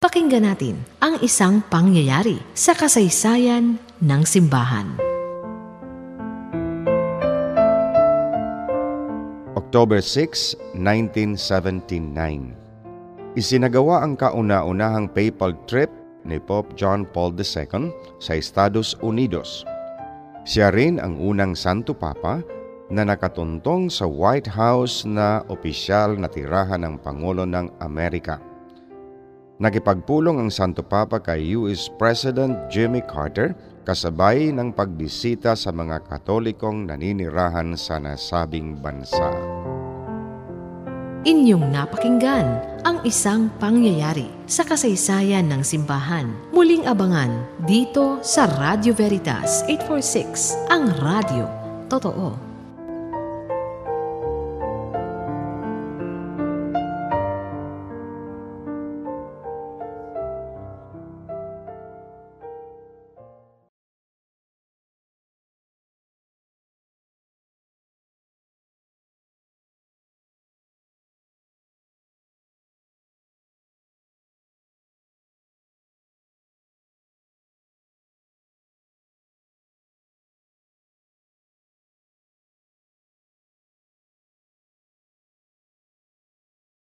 Pakinggan natin ang isang pangyayari sa kasaysayan ng simbahan. October 6, 1979 Isinagawa ang kauna-unahang papal trip ni Pope John Paul II sa Estados Unidos. Siya rin ang unang Santo Papa na nakatuntong sa White House na opisyal na tirahan ng Pangulo ng Amerika. Nakipagpulong ang Santo Papa kay US President Jimmy Carter kasabay ng pagbisita sa mga katolikong naninirahan sa nasabing bansa. Inyong napakinggan ang isang pangyayari sa kasaysayan ng simbahan. Muling abangan dito sa Radio Veritas 846, ang radio. Totoo.